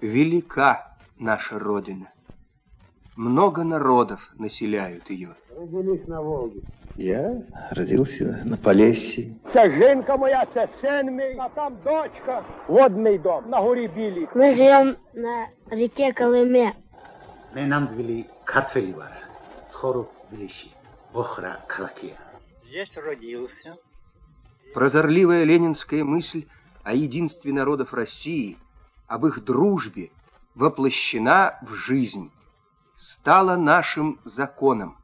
Велика наша Родина. Много народов населяют ее. Родились на Волге. Я родился на Полесье. Это Женка, моя, это син мій, а там дочка, водный дом, на горі білій. Ми живемо на реке Колыме. Мы нам двели картвели бар, схоруб велищи, охра калакия. Здесь родился. Прозорливая ленинская мысль о единстве народов России – об их дружбе, воплощена в жизнь, стала нашим законом.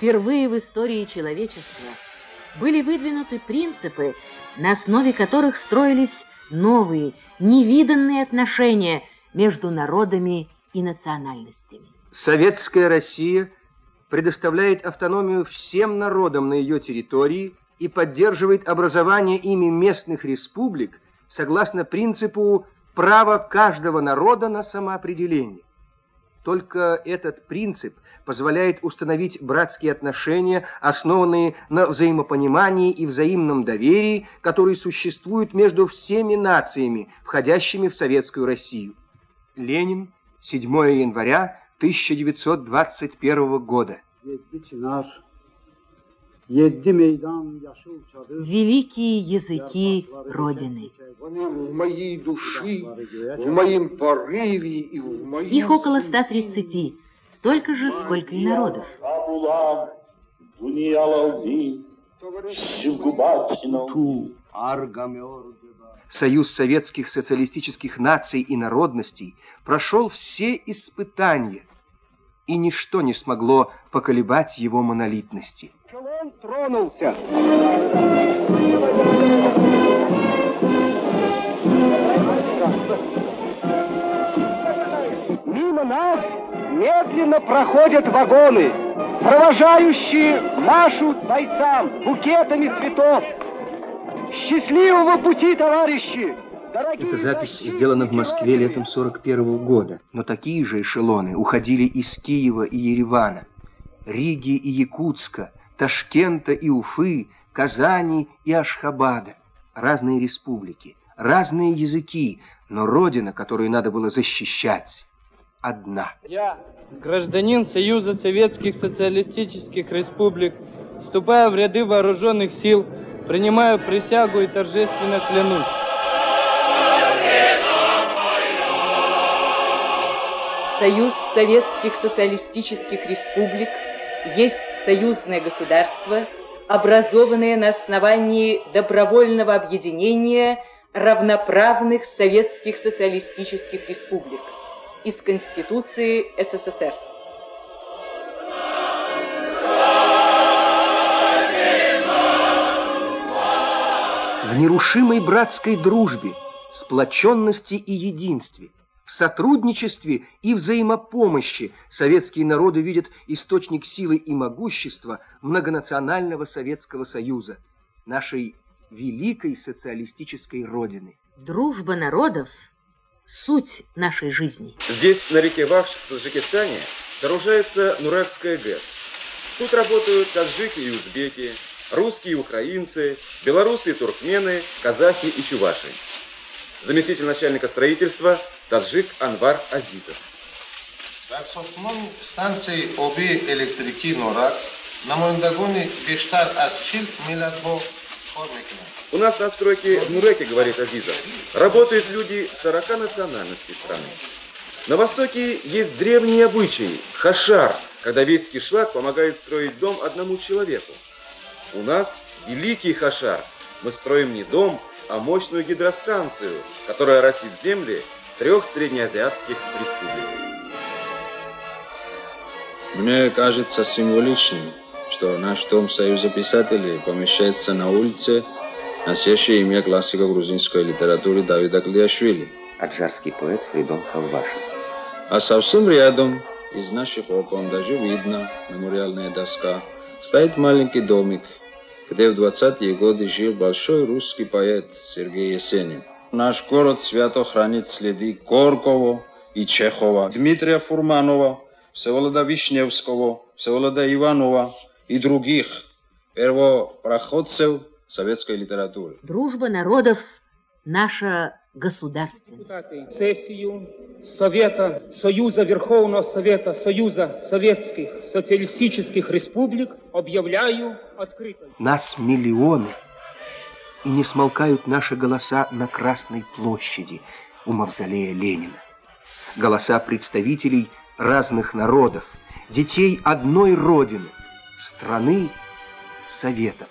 Впервые в истории человечества были выдвинуты принципы, на основе которых строились новые, невиданные отношения между народами и национальностями. Советская Россия предоставляет автономию всем народам на ее территории и поддерживает образование ими местных республик согласно принципу права каждого народа на самоопределение. Только этот принцип позволяет установить братские отношения, основанные на взаимопонимании и взаимном доверии, которые существуют между всеми нациями, входящими в Советскую Россию. Ленин, 7 января 1921 года. Великие языки Родины. В моей души, в моем порыве и в моей... Их около 130, столько же, сколько и народов. Союз советских социалистических наций и народностей прошел все испытания, и ничто не смогло поколебать его монолитности. Он тронулся. Мимо нас медленно проходят вагоны, провожающие нашу бойцам букетами цветов. Счастливого пути, товарищи! Дорогие Эта запись сделана в Москве летом 41 года, но такие же эшелоны уходили из Киева и Еревана, Риги и Якутска, Ташкента и Уфы, Казани и Ашхабада. Разные республики, разные языки, но родина, которую надо было защищать, одна. Я, гражданин Союза Советских Социалистических Республик, вступая в ряды вооруженных сил, принимаю присягу и торжественно клянусь. Союз Советских Социалистических Республик есть союзное государство, образованное на основании добровольного объединения равноправных советских социалистических республик из Конституции СССР. В нерушимой братской дружбе, сплоченности и единстве, в сотрудничестве и взаимопомощи советские народы видят источник силы и могущества многонационального Советского Союза, нашей великой социалистической Родины. Дружба народов – суть нашей жизни. Здесь, на реке Вахш, в Таджикистане, сооружается Нурекская ГЭС. Тут работают таджики и узбеки, русские и украинцы, белорусы и туркмены, казахи и чуваши. Заместитель начальника строительства таджик Анвар Азизов. дар сохтмони станцияи обии электрикии норак намояндагони бештар аз чил миллатҳо кор мекунанд У нас на стройке в Нуреке, говорит Азизов, работают люди 40 национальностей страны. На Востоке есть древние обычаи – хашар, когда весь кишлак помогает строить дом одному человеку. У нас великий хашар. Мы строим не дом, а мощную гидростанцию, которая растит земли трех среднеазиатских республик. Мне кажется символичным, что наш Дом Союза писателей помещается на улице, носящей имя классика грузинской литературы Давида Клиашвили. Аджарский поэт Фридон Халвашин. А совсем рядом, из наших окон, даже видно, мемориальная доска, стоит маленький домик, где в 20-е годы жил большой русский поэт Сергей Есенин. Наш город свято хранит следы Горкова и Чехова, Дмитрия Фурманова, Всеволода Вишневского, Всеволода Иванова и других первопроходцев советской литературы. Дружба народов – наша государственность. Сессию Совета, Союза Верховного Совета Союза Советских Социалистических Республик объявляю открытой. Нас миллионы, и не смолкают наши голоса на Красной площади у мавзолея Ленина. Голоса представителей разных народов, детей одной Родины, страны Советов.